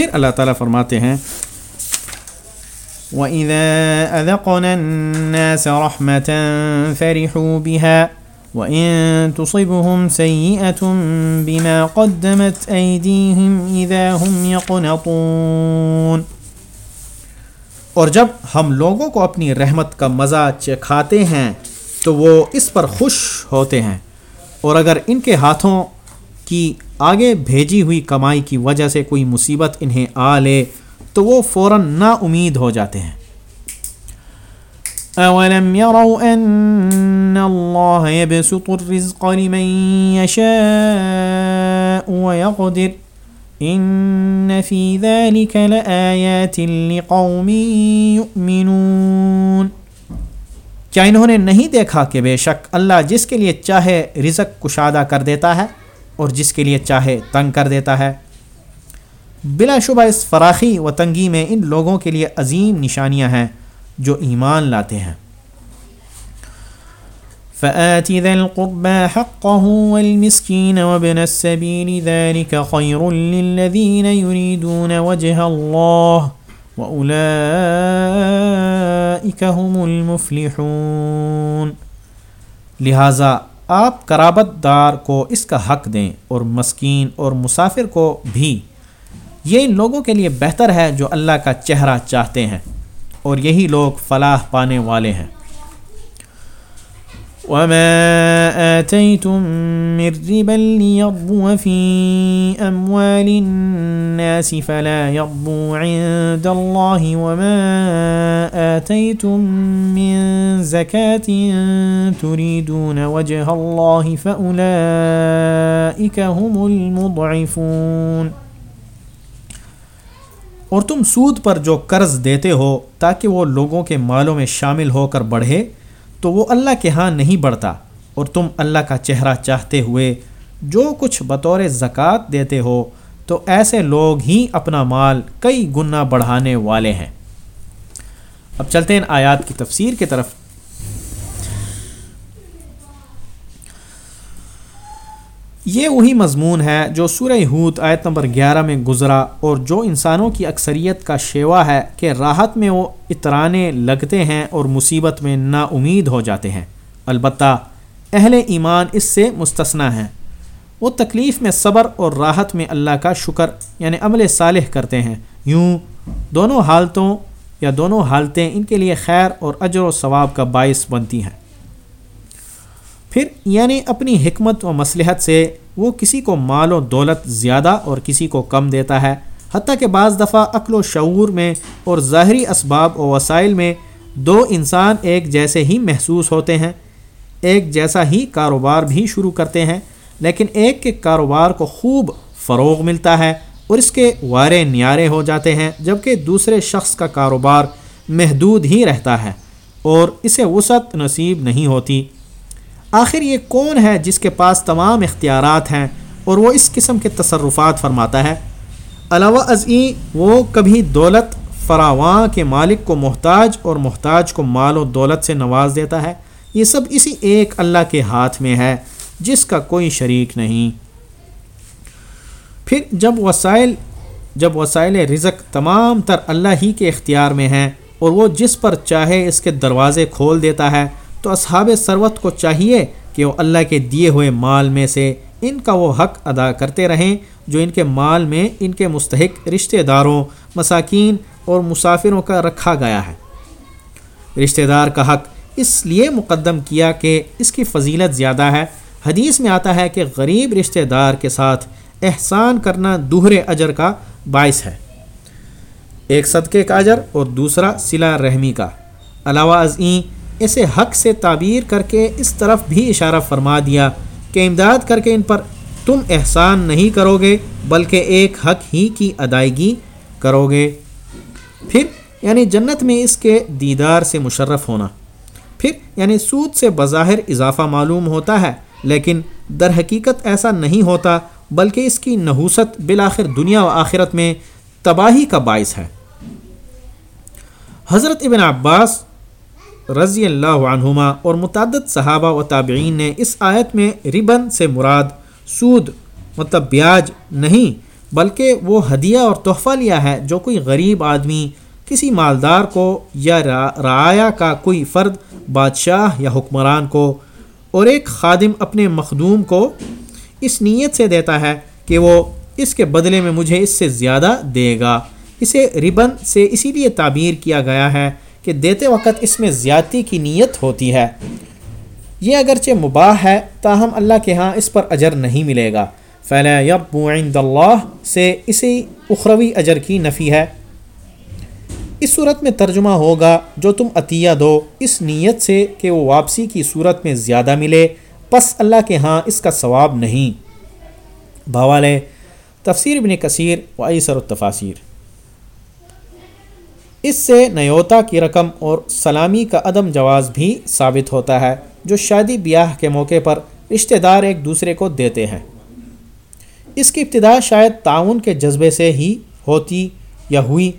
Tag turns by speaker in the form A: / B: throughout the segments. A: پھر اللہ تعالیٰ فرماتے ہیں وَإِذَا أَذَقْنَا النَّاسَ رَحْمَةً فَرِحُوا بِهَا وَإِن تُصِبْهُمْ سَيِّئَةٌ بِمَا قَدَّمَتْ أَيْدِيهِمْ إِذَا هُمْ يَقْنَطُونَ اور جب ہم لوگوں کو اپنی رحمت کا مزہ چکھاتے ہیں تو وہ اس پر خوش ہوتے ہیں اور اگر ان کے ہاتھوں کی آگے بھیجی ہوئی کمائی کی وجہ سے کوئی مصیبت انہیں آ لے تو وہ فوراً نا امید ہو جاتے ہیں اولم يروا ان ان اللہ يبسط الرزق لمن يشاء ويقدر في ذلك لآیات لقوم يؤمنون کیا انہوں نے نہیں دیکھا کہ بے شک اللہ جس کے لیے چاہے رزق کشادہ کر دیتا ہے اور جس کے لیے چاہے تنگ کر دیتا ہے بلا شبہ اس فراخی و تنگی میں ان لوگوں کے لیے عظیم نشانیاں ہیں جو ایمان لاتے ہیں لہذا آپ قرابت دار کو اس کا حق دیں اور مسکین اور مسافر کو بھی یہ ان لوگوں کے لیے بہتر ہے جو اللہ کا چہرہ چاہتے ہیں اور یہی لوگ فلاح پانے والے ہیں وما وما آتيتم آتيتم من من ربا في أموال الناس فلا عند الله الله زكاة تريدون وجه فأولئك هم المضعفون اور تم سود پر جو قرض دیتے ہو تاکہ وہ لوگوں کے مالوں میں شامل ہو کر بڑھے تو وہ اللہ کے ہاں نہیں بڑھتا اور تم اللہ کا چہرہ چاہتے ہوئے جو کچھ بطور زکوٰۃ دیتے ہو تو ایسے لوگ ہی اپنا مال کئی گنا بڑھانے والے ہیں اب چلتے ہیں آیات کی تفسیر کی طرف یہ وہی مضمون ہے جو سورہ ہوت آیت نمبر گیارہ میں گزرا اور جو انسانوں کی اکثریت کا شیوا ہے کہ راحت میں وہ اترانے لگتے ہیں اور مصیبت میں نا امید ہو جاتے ہیں البتہ اہل ایمان اس سے مستثنی ہیں وہ تکلیف میں صبر اور راحت میں اللہ کا شکر یعنی عمل صالح کرتے ہیں یوں دونوں حالتوں یا دونوں حالتیں ان کے لیے خیر اور اجر و ثواب کا باعث بنتی ہیں پھر یعنی اپنی حکمت و مصلحت سے وہ کسی کو مال و دولت زیادہ اور کسی کو کم دیتا ہے حتیٰ کہ بعض دفعہ عقل و شعور میں اور ظاہری اسباب و وسائل میں دو انسان ایک جیسے ہی محسوس ہوتے ہیں ایک جیسا ہی کاروبار بھی شروع کرتے ہیں لیکن ایک کے کاروبار کو خوب فروغ ملتا ہے اور اس کے وارے نیارے ہو جاتے ہیں جبکہ دوسرے شخص کا کاروبار محدود ہی رہتا ہے اور اسے وسعت نصیب نہیں ہوتی آخر یہ کون ہے جس کے پاس تمام اختیارات ہیں اور وہ اس قسم کے تصرفات فرماتا ہے علاوہ ازیں وہ کبھی دولت فراواں کے مالک کو محتاج اور محتاج کو مال و دولت سے نواز دیتا ہے یہ سب اسی ایک اللہ کے ہاتھ میں ہے جس کا کوئی شریک نہیں پھر جب وسائل جب وسائل رزق تمام تر اللہ ہی کے اختیار میں ہیں اور وہ جس پر چاہے اس کے دروازے کھول دیتا ہے تو اصحاب ثروت کو چاہیے کہ وہ اللہ کے دیے ہوئے مال میں سے ان کا وہ حق ادا کرتے رہیں جو ان کے مال میں ان کے مستحق رشتہ داروں مساکین اور مسافروں کا رکھا گیا ہے رشتہ دار کا حق اس لیے مقدم کیا کہ اس کی فضیلت زیادہ ہے حدیث میں آتا ہے کہ غریب رشتہ دار کے ساتھ احسان کرنا دوہرے اجر کا باعث ہے ایک صدقے کا اجر اور دوسرا سلا رحمی کا علاوہ ازیں اسے حق سے تعبیر کر کے اس طرف بھی اشارہ فرما دیا کہ امداد کر کے ان پر تم احسان نہیں کرو گے بلکہ ایک حق ہی کی ادائیگی کرو گے پھر یعنی جنت میں اس کے دیدار سے مشرف ہونا پھر یعنی سود سے بظاہر اضافہ معلوم ہوتا ہے لیکن در حقیقت ایسا نہیں ہوتا بلکہ اس کی نحوست بالآخر دنیا و آخرت میں تباہی کا باعث ہے حضرت ابن عباس رضی اللہ عنہما اور متعدد صحابہ و تابعین نے اس آیت میں ربن سے مراد سود مطلب بیاج نہیں بلکہ وہ ہدیہ اور تحفہ لیا ہے جو کوئی غریب آدمی کسی مالدار کو یا رعایا کا کوئی فرد بادشاہ یا حکمران کو اور ایک خادم اپنے مخدوم کو اس نیت سے دیتا ہے کہ وہ اس کے بدلے میں مجھے اس سے زیادہ دے گا اسے ربن سے اسی لیے تعبیر کیا گیا ہے کہ دیتے وقت اس میں زیادتی کی نیت ہوتی ہے یہ اگرچہ مباح ہے تاہم اللہ کے ہاں اس پر اجر نہیں ملے گا فلا یب عند اللہ سے اسی اخروی اجر کی نفی ہے اس صورت میں ترجمہ ہوگا جو تم عطیہ دو اس نیت سے کہ وہ واپسی کی صورت میں زیادہ ملے پس اللہ کے ہاں اس کا ثواب نہیں بوال تفسیر ابن کثیر و عیسر التفاصیر اس سے نیوتا کی رقم اور سلامی کا عدم جواز بھی ثابت ہوتا ہے جو شادی بیاہ کے موقع پر رشتہ دار ایک دوسرے کو دیتے ہیں اس کی ابتدا شاید تعاون کے جذبے سے ہی ہوتی یا ہوئی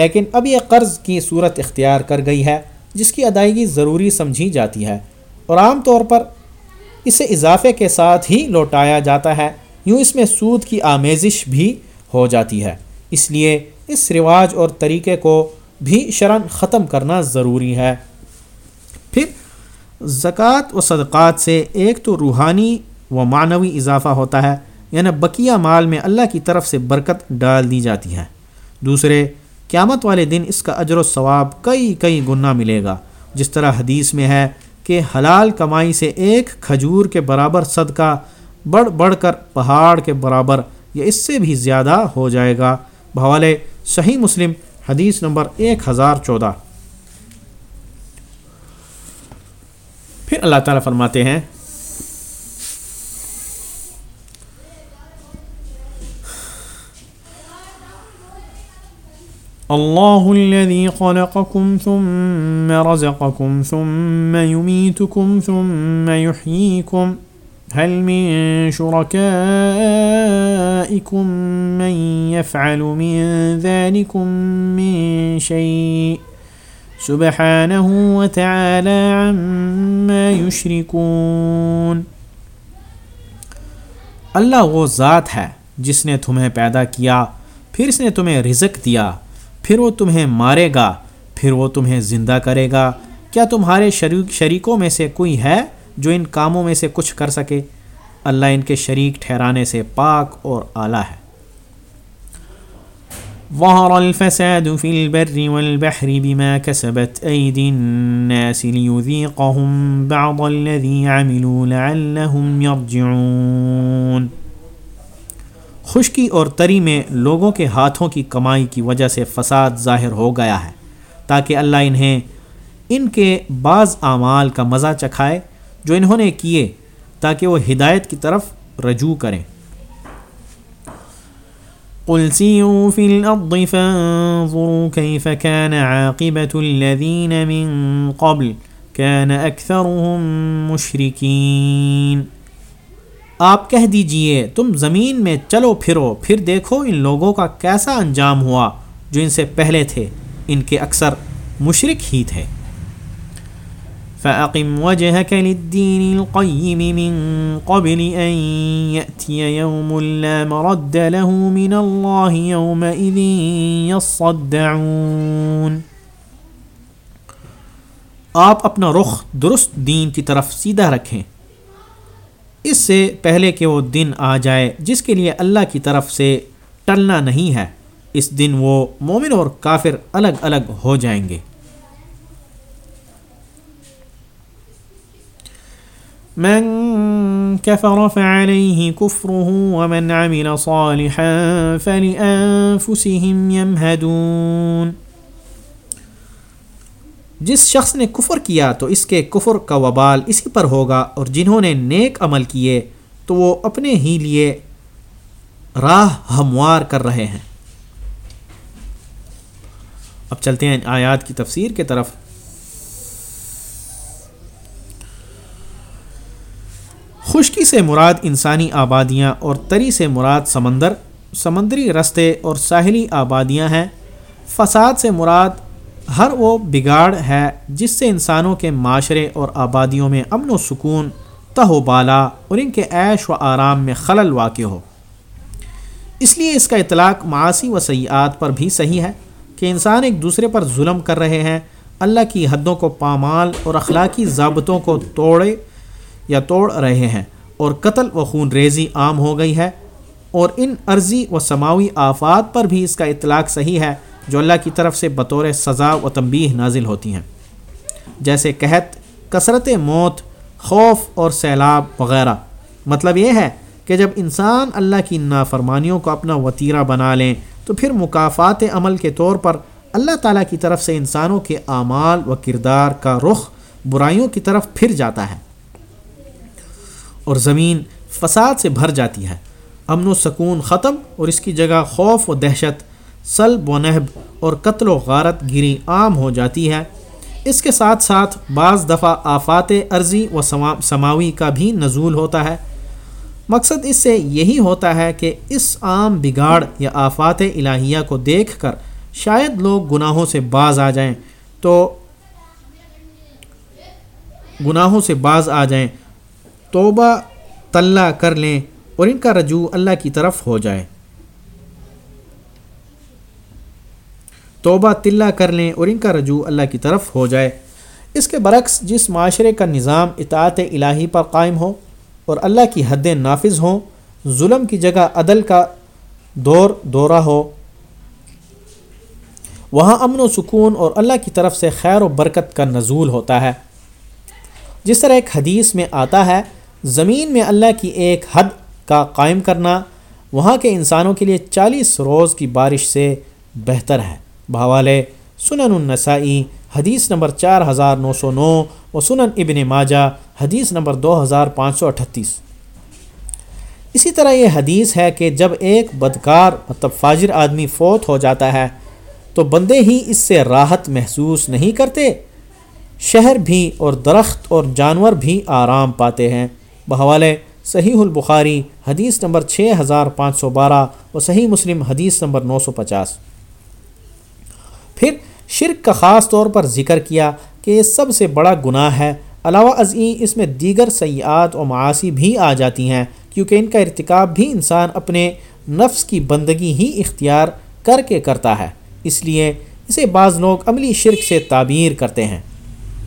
A: لیکن اب یہ قرض کی صورت اختیار کر گئی ہے جس کی ادائیگی ضروری سمجھی جاتی ہے اور عام طور پر اسے اضافے کے ساتھ ہی لوٹایا جاتا ہے یوں اس میں سود کی آمیزش بھی ہو جاتی ہے اس لیے اس رواج اور طریقے کو بھی شرن ختم کرنا ضروری ہے پھر زکوٰۃ و صدقات سے ایک تو روحانی و معنوی اضافہ ہوتا ہے یعنی بقیہ مال میں اللہ کی طرف سے برکت ڈال دی جاتی ہے دوسرے قیامت والے دن اس کا اجر و ثواب کئی کئی گنا ملے گا جس طرح حدیث میں ہے کہ حلال کمائی سے ایک کھجور کے برابر صدقہ بڑھ بڑھ کر پہاڑ کے برابر یا اس سے بھی زیادہ ہو جائے گا بھوالے صحیح مسلم حدیث نمبر ایک ہزار چودہ پھر اللہ تعالیٰ فرماتے ہیں اللہ الذي خلقكم ثم رزقكم ثم يميتكم ثم يحييكم هل من من من من شركائكم يفعل شيء سبحانه وتعالى عما يشركون اللہ وہ ذات ہے جس نے تمہیں پیدا کیا پھر اس نے تمہیں رزق دیا پھر وہ تمہیں مارے گا پھر وہ تمہیں زندہ کرے گا کیا تمہارے شریکوں میں سے کوئی ہے جو ان کاموں میں سے کچھ کر سکے اللہ ان کے شریک ٹھہرانے سے پاک اور اعلیٰ ہے الفساد البر والبحر بما الناس بعض خشکی اور تری میں لوگوں کے ہاتھوں کی کمائی کی وجہ سے فساد ظاہر ہو گیا ہے تاکہ اللہ انہیں ان کے بعض اعمال کا مزہ چکھائے جو انہوں نے کیے تاکہ وہ ہدایت کی طرف رجوع کریں قل سیروا فی الارض فانظروا کیف عاقبت الذین من قبل اکثرهم مشرکین آپ کہہ دیجئے تم زمین میں چلو پھرو پھر دیکھو ان لوگوں کا کیسا انجام ہوا جو ان سے پہلے تھے ان کے اکثر مشرق ہی تھے فأقم وجهك للدين القيم من قبل أن يأتي يوم لا مرد له من الله يومئذ يصدعون آپ اپنا رخ درست دین کی طرف سیدھا رکھیں اس سے پہلے کہ وہ دن آ جائے جس کے لیے اللہ کی طرف سے ٹلنا نہیں ہے اس دن وہ مومن اور کافر الگ الگ ہو جائیں گے من كفر فعليه كفره ومن عمل صالحا فلأنفسهم يمهدون جس شخص نے کفر کیا تو اس کے کفر کا وبال اسی پر ہوگا اور جنہوں نے نیک عمل کیے تو وہ اپنے ہی لیے راہ ہموار کر رہے ہیں اب چلتے ہیں آیات کی تفسیر کے طرف خشکی سے مراد انسانی آبادیاں اور تری سے مراد سمندر سمندری رستے اور ساحلی آبادیاں ہیں فساد سے مراد ہر وہ بگاڑ ہے جس سے انسانوں کے معاشرے اور آبادیوں میں امن و سکون تہ و بالا اور ان کے عیش و آرام میں خلل واقع ہو اس لیے اس کا اطلاق معاشی و سیاحت پر بھی صحیح ہے کہ انسان ایک دوسرے پر ظلم کر رہے ہیں اللہ کی حدوں کو پامال اور اخلاقی ضابطوں کو توڑے یا توڑ رہے ہیں اور قتل و خون ریزی عام ہو گئی ہے اور ان عرضی و سماوی آفات پر بھی اس کا اطلاق صحیح ہے جو اللہ کی طرف سے بطور سزا و تنبیہ نازل ہوتی ہیں جیسے قحط کثرت موت خوف اور سیلاب وغیرہ مطلب یہ ہے کہ جب انسان اللہ کی نافرمانیوں کو اپنا وطیرہ بنا لیں تو پھر مقافات عمل کے طور پر اللہ تعالیٰ کی طرف سے انسانوں کے اعمال و کردار کا رخ برائیوں کی طرف پھر جاتا ہے اور زمین فساد سے بھر جاتی ہے امن و سکون ختم اور اس کی جگہ خوف و دہشت سلب و نہب اور قتل و غارت گری عام ہو جاتی ہے اس کے ساتھ ساتھ بعض دفعہ آفات عرضی و سماوی کا بھی نزول ہوتا ہے مقصد اس سے یہی ہوتا ہے کہ اس عام بگاڑ یا آفات الہیہ کو دیکھ کر شاید لوگ گناہوں سے باز آ جائیں تو گناہوں سے باز آ جائیں توبہ طلّہ کر لیں اور ان کا رجوع اللہ کی طرف ہو جائے توبہ تلا کر لیں اور ان کا رجوع اللہ کی طرف ہو جائے اس کے برعکس جس معاشرے کا نظام اطاعت الہی پر قائم ہو اور اللہ کی حدیں نافذ ہوں ظلم کی جگہ عدل کا دور دورہ ہو وہاں امن و سکون اور اللہ کی طرف سے خیر و برکت کا نزول ہوتا ہے جس طرح ایک حدیث میں آتا ہے زمین میں اللہ کی ایک حد کا قائم کرنا وہاں کے انسانوں کے لیے چالیس روز کی بارش سے بہتر ہے بہوالے سنن النسائی حدیث نمبر چار ہزار نو سو نو اور سنن ابن ماجہ حدیث نمبر دو ہزار پانچ سو اٹھتیس اسی طرح یہ حدیث ہے کہ جب ایک بدکار مطلب فاجر آدمی فوت ہو جاتا ہے تو بندے ہی اس سے راحت محسوس نہیں کرتے شہر بھی اور درخت اور جانور بھی آرام پاتے ہیں بحوالے صحیح البخاری حدیث نمبر چھ ہزار پانچ سو بارہ اور صحیح مسلم حدیث نمبر نو سو پچاس پھر شرک کا خاص طور پر ذکر کیا کہ یہ سب سے بڑا گناہ ہے علاوہ ازیں اس میں دیگر سیاحت و معاشی بھی آ جاتی ہیں کیونکہ ان کا ارتکاب بھی انسان اپنے نفس کی بندگی ہی اختیار کر کے کرتا ہے اس لیے اسے بعض لوگ عملی شرک سے تعبیر کرتے ہیں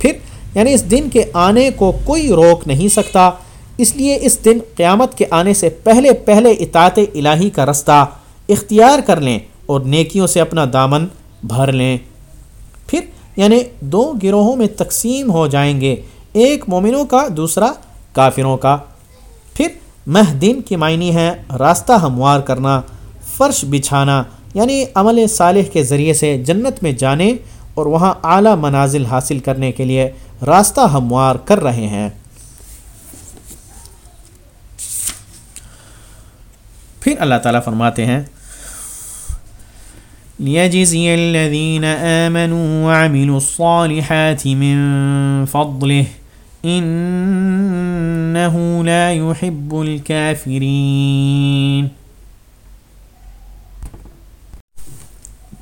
A: پھر یعنی اس دن کے آنے کو کوئی روک نہیں سکتا اس لیے اس دن قیامت کے آنے سے پہلے پہلے اطاعت الہی کا رستہ اختیار کر لیں اور نیکیوں سے اپنا دامن بھر لیں پھر یعنی دو گروہوں میں تقسیم ہو جائیں گے ایک مومنوں کا دوسرا کافروں کا پھر مہ دن کی معنی ہے راستہ ہموار کرنا فرش بچھانا یعنی عمل صالح کے ذریعے سے جنت میں جانے اور وہاں اعلیٰ منازل حاصل کرنے کے لیے راستہ ہموار کر رہے ہیں پھر اللہ تعالیٰ فرماتے ہیں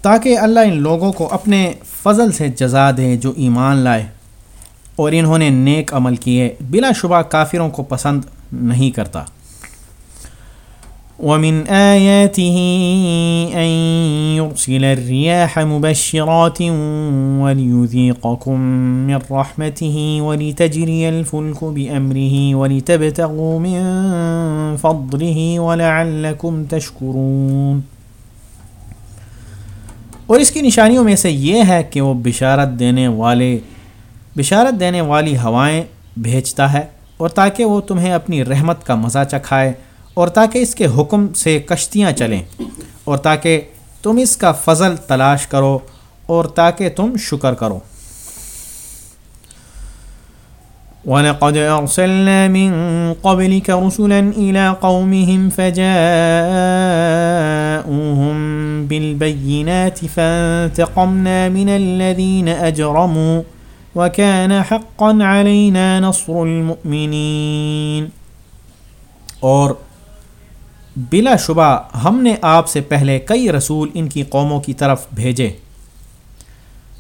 A: تاکہ اللہ ان لوگوں کو اپنے فضل سے جزا دے جو ایمان لائے اور انہوں نے نیک عمل کیے بلا شبہ کافروں کو پسند نہیں کرتا ومن آياته أن يرسل الرياح مبشرات وليذيقكم من من رحمته ولتجري الفلك بأمره ولتبتغوا فضله ولعلكم تشكرون اور اس کی نشانیوں میں سے یہ ہے کہ وہ بشارت دینے والے بشارت دینے والی ہوائیں بھیجتا ہے اور تاکہ وہ تمہیں اپنی رحمت کا مزہ چکھائے اور تاکہ اس کے حکم سے کشتیاں چلیں اور تاکہ تم اس کا فضل تلاش کرو اور تاکہ تم شکر کرو وَلَقَدْ أَرْسَلْنَا مِن قَبْلِكَ رُسُلًا إِلَىٰ قَوْمِهِمْ بِالْبَيِّنَاتِ فَانْتَقَمْنَا مِنَ الَّذِينَ أَجْرَمُوا وَكَانَ حَقًّا عَلَيْنَا نَصْرُ الْمُؤْمِنِينَ اور بلا شبہ ہم نے آپ سے پہلے کئی رسول ان کی قوموں کی طرف بھیجے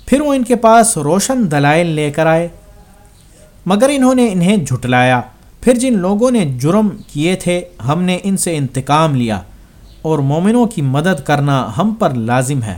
A: پھر وہ ان کے پاس روشن دلائل لے کر آئے مگر انہوں نے انہیں جھٹلایا پھر جن لوگوں نے جرم کیے تھے ہم نے ان سے انتقام لیا اور مومنوں کی مدد کرنا ہم پر لازم ہے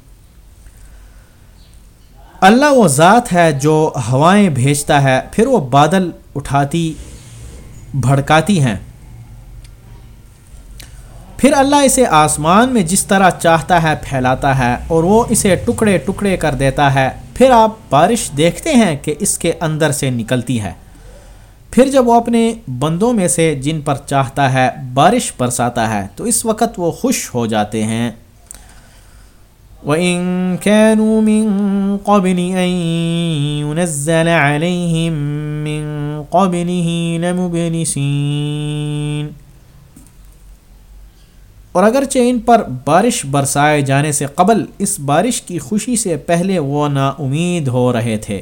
A: اللہ وہ ذات ہے جو ہوائیں بھیجتا ہے پھر وہ بادل اٹھاتی بھڑکاتی ہیں پھر اللہ اسے آسمان میں جس طرح چاہتا ہے پھیلاتا ہے اور وہ اسے ٹکڑے ٹکڑے کر دیتا ہے پھر آپ بارش دیکھتے ہیں کہ اس کے اندر سے نکلتی ہے پھر جب وہ اپنے بندوں میں سے جن پر چاہتا ہے بارش برساتا ہے تو اس وقت وہ خوش ہو جاتے ہیں وَإِن كَانُوا مِن قَبْلِ أَن يُنَزَّلَ عَلَيْهِم مِّن قَبْلِهِ لَمُبْلِسِينَ اور اگرچہ ان پر بارش برسائے جانے سے قبل اس بارش کی خوشی سے پہلے وہ نا امید ہو رہے تھے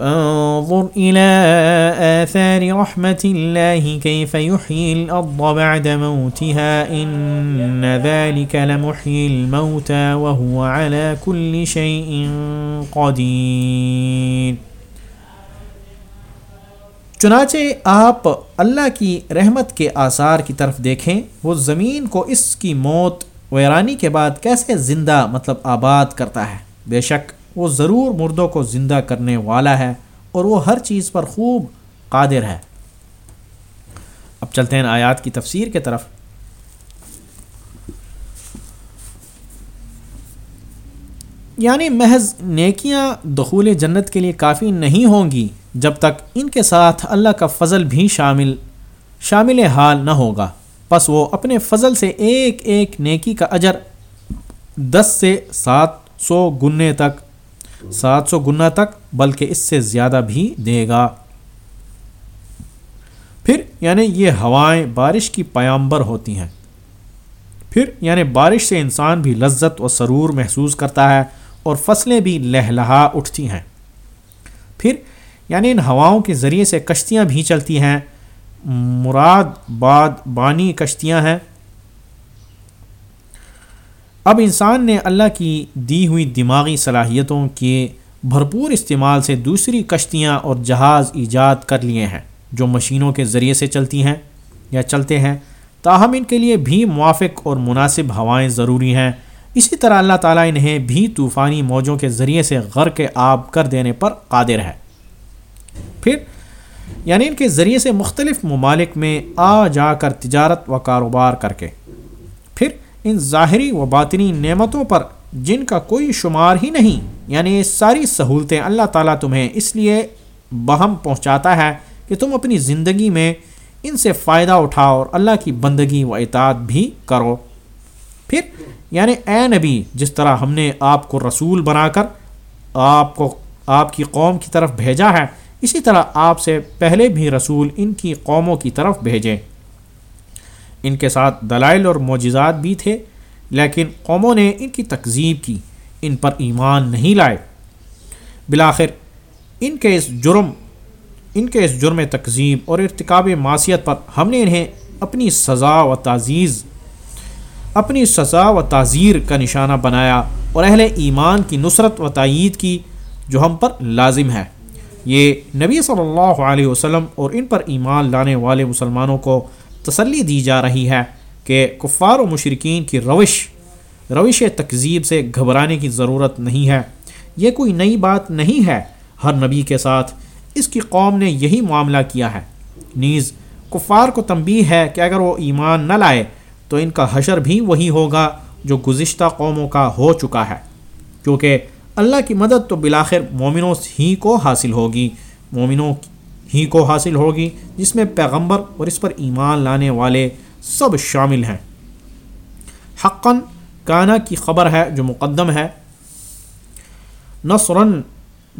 A: فانظر الى آثار رحمة الله كيف يحيي الأرض بعد موتها إن ذلك لمحيي الموتى وهو على كل شيء قدير چنانچہ آپ اللہ کی رحمت کے آثار کی طرف دیکھیں وہ زمین کو اس کی موت ویرانی کے بعد کیسے زندہ مطلب آباد کرتا ہے بے شک وہ ضرور مردوں کو زندہ کرنے والا ہے اور وہ ہر چیز پر خوب قادر ہے اب چلتے ہیں آیات کی تفسیر کے طرف یعنی محض نیکیاں دخول جنت کے لیے کافی نہیں ہوں گی جب تک ان کے ساتھ اللہ کا فضل بھی شامل شامل حال نہ ہوگا پس وہ اپنے فضل سے ایک ایک نیکی کا اجر دس سے سات سو گنے تک سات سو گنا تک بلکہ اس سے زیادہ بھی دے گا پھر یعنی یہ ہوائیں بارش کی پیامبر ہوتی ہیں پھر یعنی بارش سے انسان بھی لذت و سرور محسوس کرتا ہے اور فصلیں بھی لہلہا اٹھتی ہیں پھر یعنی ان ہواؤں کے ذریعے سے کشتیاں بھی چلتی ہیں مراد باد بانی کشتیاں ہیں اب انسان نے اللہ کی دی ہوئی دماغی صلاحیتوں کے بھرپور استعمال سے دوسری کشتیاں اور جہاز ایجاد کر لیے ہیں جو مشینوں کے ذریعے سے چلتی ہیں یا چلتے ہیں تاہم ان کے لیے بھی موافق اور مناسب ہوائیں ضروری ہیں اسی طرح اللہ تعالیٰ انہیں بھی طوفانی موجوں کے ذریعے سے غر کے آب کر دینے پر قادر ہے پھر یعنی ان کے ذریعے سے مختلف ممالک میں آ جا کر تجارت و کاروبار کر کے ان ظاہری و باطنی نعمتوں پر جن کا کوئی شمار ہی نہیں یعنی ساری سہولتیں اللہ تعالیٰ تمہیں اس لیے بہم پہنچاتا ہے کہ تم اپنی زندگی میں ان سے فائدہ اٹھاؤ اور اللہ کی بندگی و اطاعت بھی کرو پھر یعنی اے نبی جس طرح ہم نے آپ کو رسول بنا کر آپ کو آپ کی قوم کی طرف بھیجا ہے اسی طرح آپ سے پہلے بھی رسول ان کی قوموں کی طرف بھیجیں ان کے ساتھ دلائل اور معجزات بھی تھے لیکن قوموں نے ان کی تکذیب کی ان پر ایمان نہیں لائے بلاخر ان کے اس جرم ان کے اس جرم تقزیم اور ارتقاب معاشیت پر ہم نے انہیں اپنی سزا و تعزیز اپنی سزا و تعزیر کا نشانہ بنایا اور اہل ایمان کی نصرت و تائید کی جو ہم پر لازم ہے یہ نبی صلی اللہ علیہ وسلم اور ان پر ایمان لانے والے مسلمانوں کو تسلی دی جا رہی ہے کہ کفار و مشرقین کی روش روش تکذیب سے گھبرانے کی ضرورت نہیں ہے یہ کوئی نئی بات نہیں ہے ہر نبی کے ساتھ اس کی قوم نے یہی معاملہ کیا ہے نیز کفار کو تنبیہ ہے کہ اگر وہ ایمان نہ لائے تو ان کا حشر بھی وہی ہوگا جو گزشتہ قوموں کا ہو چکا ہے کیونکہ اللہ کی مدد تو بلاخر مومنوں ہی کو حاصل ہوگی مومنوں ہی کو حاصل ہوگی جس میں پیغمبر اور اس پر ایمان لانے والے سب شامل ہیں حقاً کانا کی خبر ہے جو مقدم ہے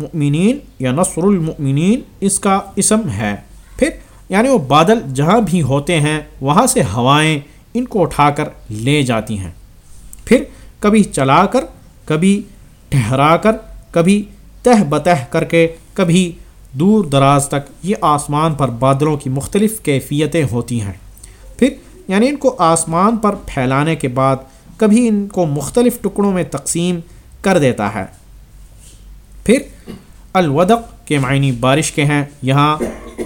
A: مؤمنین یا نصر المؤمنین اس کا اسم ہے پھر یعنی وہ بادل جہاں بھی ہوتے ہیں وہاں سے ہوائیں ان کو اٹھا کر لے جاتی ہیں پھر کبھی چلا کر کبھی ٹھہرا کر کبھی تہ بتہ کر کے کبھی دور دراز تک یہ آسمان پر بادلوں کی مختلف کیفیتیں ہوتی ہیں پھر یعنی ان کو آسمان پر پھیلانے کے بعد کبھی ان کو مختلف ٹکڑوں میں تقسیم کر دیتا ہے پھر الودق کے معنی بارش کے ہیں یہاں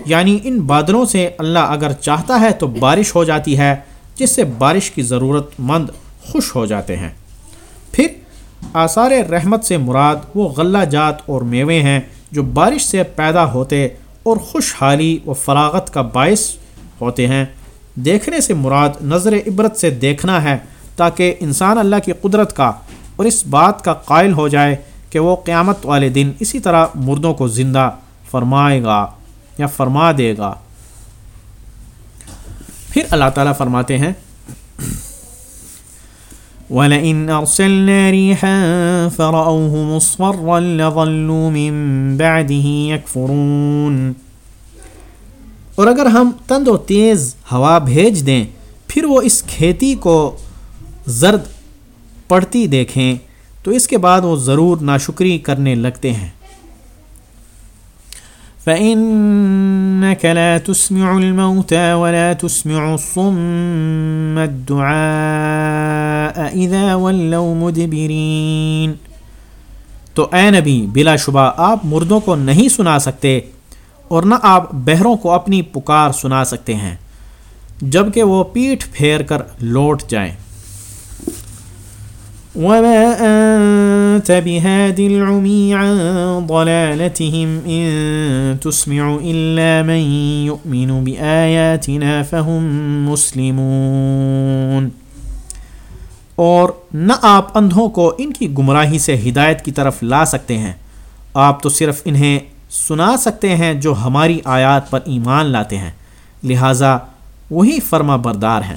A: یعنی ان بادلوں سے اللہ اگر چاہتا ہے تو بارش ہو جاتی ہے جس سے بارش کی ضرورت مند خوش ہو جاتے ہیں پھر آثار رحمت سے مراد وہ غلہ جات اور میوے ہیں جو بارش سے پیدا ہوتے اور خوشحالی و فراغت کا باعث ہوتے ہیں دیکھنے سے مراد نظر عبرت سے دیکھنا ہے تاکہ انسان اللہ کی قدرت کا اور اس بات کا قائل ہو جائے کہ وہ قیامت والے دن اسی طرح مردوں کو زندہ فرمائے گا یا فرما دے گا پھر اللہ تعالیٰ فرماتے ہیں وَلَئِنْ أَرْسَلْنَا رِيحًا فَرَأَوْهُ مُصْفَرًّا لَظَلُّوا مِنْ بَعْدِهِ يَكْفُرُونَ اور اگر ہم تند و تیز ہوا بھیج دیں پھر وہ اس کھیتی کو زرد پڑتی دیکھیں تو اس کے بعد وہ ضرور ناشکری کرنے لگتے ہیں فَإِنَّكَ لَا تُسْمِعُ الْمَوْتَى وَلَا تُسْمِعُ الصُّمَّ الدُّعَاءَ إِذَا وَلَّوْ مُدْبِرِينَ تو اے نبی بلا شبہ آپ مردوں کو نہیں سنا سکتے اور نہ آپ بہروں کو اپنی پکار سنا سکتے ہیں جبکہ وہ پیٹھ پھیر کر لوٹ جائیں وما أنت بهاد العمي عن ضلالتهم إن تسمع إلا من يؤمن بآياتنا فهم مسلمون اور نہ آپ اندھوں کو ان کی گمراہی سے ہدایت کی طرف لا سکتے ہیں آپ تو صرف انہیں سنا سکتے ہیں جو ہماری آیات پر ایمان لاتے ہیں لہٰذا وہی فرما بردار ہیں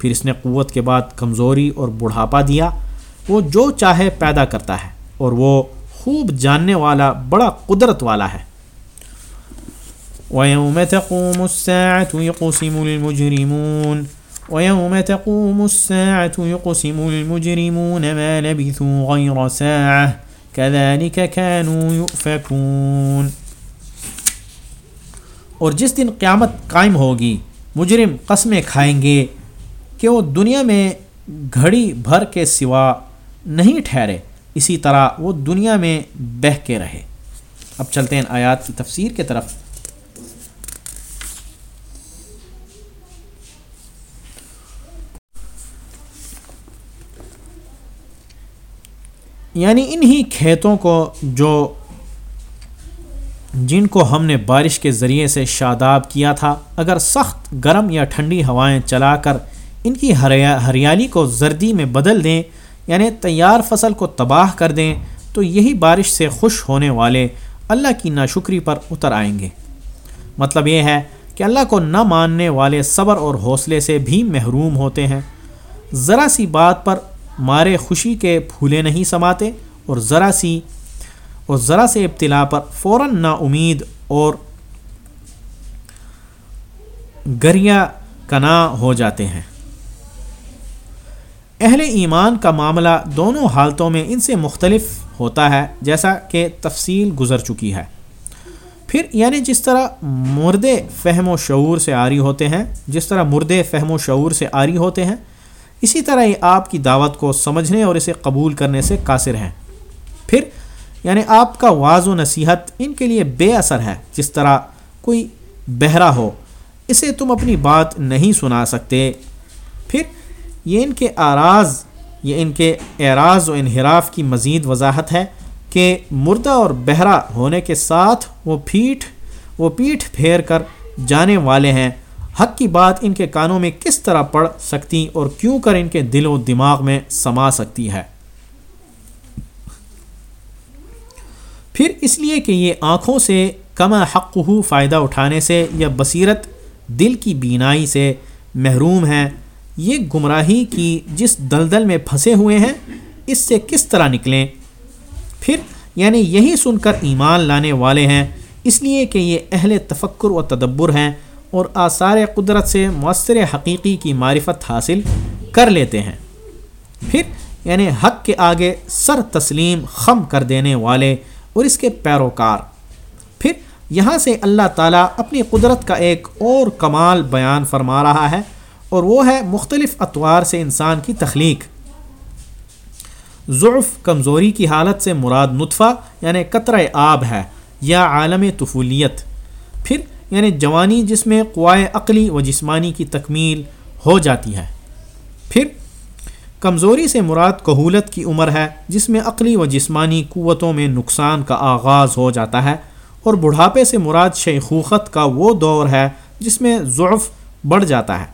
A: پھر اس نے قوت کے بعد کمزوری اور بڑھاپا دیا وہ جو چاہے پیدا کرتا ہے اور وہ خوب جاننے والا بڑا قدرت والا ہے وَيَوْمَ تَقُومُ السَّاعَةُ يُقْسِمُ الْمُجْرِمُونَ وَيَوْمَ تَقُومُ السَّاعَةُ يُقْسِمُ الْمُجْرِمُونَ مَا لَبِثُوا غَيْرَ سَاعَةً كَذَلِكَ كَانُوا يُؤْفَكُونَ اور جس دن قیامت قائم ہوگی مجرم قسمیں کھائیں گے کہ وہ دنیا میں گھڑی بھر کے سوا نہیں ٹھہرے اسی طرح وہ دنیا میں بہہ کے رہے اب چلتے ہیں آیات کی تفسیر کے طرف یعنی انہی کھیتوں کو جو جن کو ہم نے بارش کے ذریعے سے شاداب کیا تھا اگر سخت گرم یا ٹھنڈی ہوائیں چلا کر ان کی ہریالی کو زردی میں بدل دیں یعنی تیار فصل کو تباہ کر دیں تو یہی بارش سے خوش ہونے والے اللہ کی ناشکری پر اتر آئیں گے مطلب یہ ہے کہ اللہ کو نہ ماننے والے صبر اور حوصلے سے بھی محروم ہوتے ہیں ذرا سی بات پر مارے خوشی کے پھولے نہیں سماتے اور ذرا سی اور ذرا سے ابتلا پر فوراً نا امید اور گریا کنا ہو جاتے ہیں اہل ایمان کا معاملہ دونوں حالتوں میں ان سے مختلف ہوتا ہے جیسا کہ تفصیل گزر چکی ہے پھر یعنی جس طرح مرد فہم و شعور سے عاری ہوتے ہیں جس طرح مرد فہم و شعور سے آری ہوتے ہیں اسی طرح یہ آپ کی دعوت کو سمجھنے اور اسے قبول کرنے سے قاصر ہیں پھر یعنی آپ کا واض و نصیحت ان کے لیے بے اثر ہے جس طرح کوئی بہرا ہو اسے تم اپنی بات نہیں سنا سکتے پھر یہ ان کے آراز یہ ان کے اعراض و انحراف کی مزید وضاحت ہے کہ مردہ اور بہرا ہونے کے ساتھ وہ پیٹھ وہ پیٹھ پھیر کر جانے والے ہیں حق کی بات ان کے کانوں میں کس طرح پڑ سکتی اور کیوں کر ان کے دل و دماغ میں سما سکتی ہے پھر اس لیے کہ یہ آنکھوں سے کم حق ہو فائدہ اٹھانے سے یا بصیرت دل کی بینائی سے محروم ہیں یہ گمراہی کی جس دلدل میں پھنسے ہوئے ہیں اس سے کس طرح نکلیں پھر یعنی یہی سن کر ایمان لانے والے ہیں اس لیے کہ یہ اہل تفکر و تدبر ہیں اور آثار قدرت سے مؤثر حقیقی کی معرفت حاصل کر لیتے ہیں پھر یعنی حق کے آگے سر تسلیم خم کر دینے والے اور اس کے پیروکار پھر یہاں سے اللہ تعالیٰ اپنی قدرت کا ایک اور کمال بیان فرما رہا ہے اور وہ ہے مختلف اطوار سے انسان کی تخلیق ضعف کمزوری کی حالت سے مراد نطفہ یعنی قطرۂ آب ہے یا عالم طفولیت پھر یعنی جوانی جس میں قوائے عقلی و جسمانی کی تکمیل ہو جاتی ہے پھر کمزوری سے مراد کہولت کی عمر ہے جس میں عقلی و جسمانی قوتوں میں نقصان کا آغاز ہو جاتا ہے اور بڑھاپے سے مراد شیخوخت کا وہ دور ہے جس میں ضعف بڑھ جاتا ہے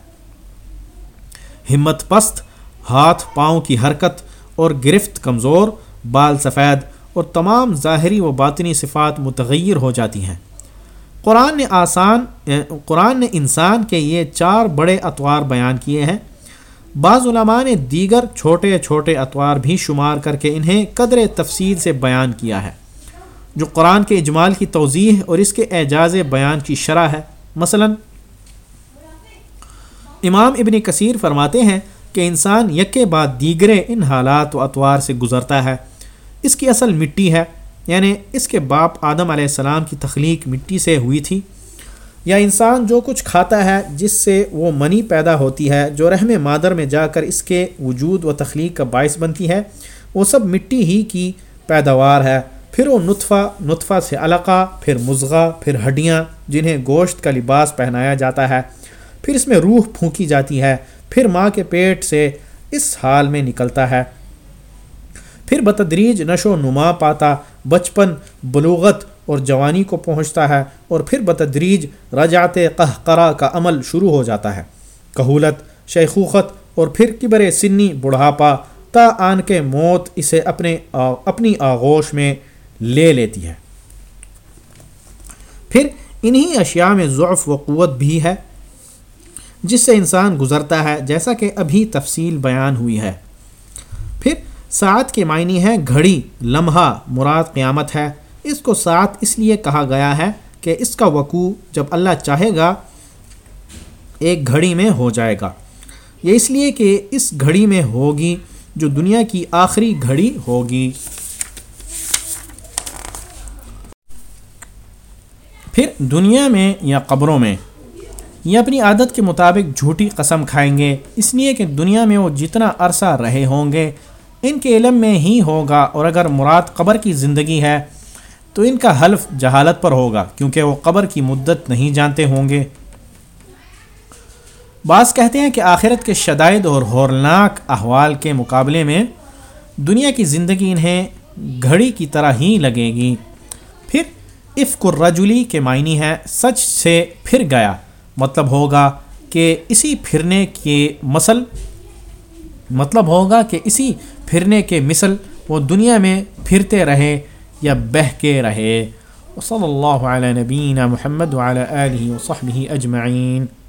A: ہمت پست ہاتھ پاؤں کی حرکت اور گرفت کمزور بال سفید اور تمام ظاہری و باطنی صفات متغیر ہو جاتی ہیں قرآن نے آسان قرآن نے انسان کے یہ چار بڑے اطوار بیان کیے ہیں بعض علماء نے دیگر چھوٹے چھوٹے اطوار بھی شمار کر کے انہیں قدر تفصیل سے بیان کیا ہے جو قرآن کے اجمال کی توضیح اور اس کے اعجاز بیان کی شرح ہے مثلاً امام ابن کثیر فرماتے ہیں کہ انسان یکے بعد دیگرے ان حالات و اطوار سے گزرتا ہے اس کی اصل مٹی ہے یعنی اس کے باپ آدم علیہ السلام کی تخلیق مٹی سے ہوئی تھی یا انسان جو کچھ کھاتا ہے جس سے وہ منی پیدا ہوتی ہے جو رحم مادر میں جا کر اس کے وجود و تخلیق کا باعث بنتی ہے وہ سب مٹی ہی کی پیداوار ہے پھر وہ نطفہ نطفہ سے علقہ پھر مضغہ پھر ہڈیاں جنہیں گوشت کا لباس پہنایا جاتا ہے پھر اس میں روح پھونکی جاتی ہے پھر ماں کے پیٹ سے اس حال میں نکلتا ہے پھر بتدریج نشو و نما پاتا بچپن بلوغت اور جوانی کو پہنچتا ہے اور پھر بتدریج رجات قہقرہ کا عمل شروع ہو جاتا ہے کہولت شیخوخت اور پھر کبر سنی بڑھاپا تا آن کے موت اسے اپنے اپنی آغوش میں لے لیتی ہے پھر انہی اشیاء میں ضعف و قوت بھی ہے جس سے انسان گزرتا ہے جیسا کہ ابھی تفصیل بیان ہوئی ہے پھر ساعت کے معنی ہے گھڑی لمحہ مراد قیامت ہے اس کو ساعت اس لیے کہا گیا ہے کہ اس کا وقوع جب اللہ چاہے گا ایک گھڑی میں ہو جائے گا یہ اس لیے کہ اس گھڑی میں ہوگی جو دنیا کی آخری گھڑی ہوگی پھر دنیا میں یا قبروں میں یہ اپنی عادت کے مطابق جھوٹی قسم کھائیں گے اس لیے کہ دنیا میں وہ جتنا عرصہ رہے ہوں گے ان کے علم میں ہی ہوگا اور اگر مراد قبر کی زندگی ہے تو ان کا حلف جہالت پر ہوگا کیونکہ وہ قبر کی مدت نہیں جانتے ہوں گے بعض کہتے ہیں کہ آخرت کے شدائد اور ہورناک احوال کے مقابلے میں دنیا کی زندگی انہیں گھڑی کی طرح ہی لگے گی پھر الرجلی کے معنی ہے سچ سے پھر گیا مطلب ہوگا کہ اسی پھرنے کے مسل مطلب ہوگا کہ اسی پھرنے کے مثل وہ دنیا میں پھرتے رہے یا بہ کے رہے صلی اللہ علیہ نبینہ محمد علیہ وصحبہ اجمعین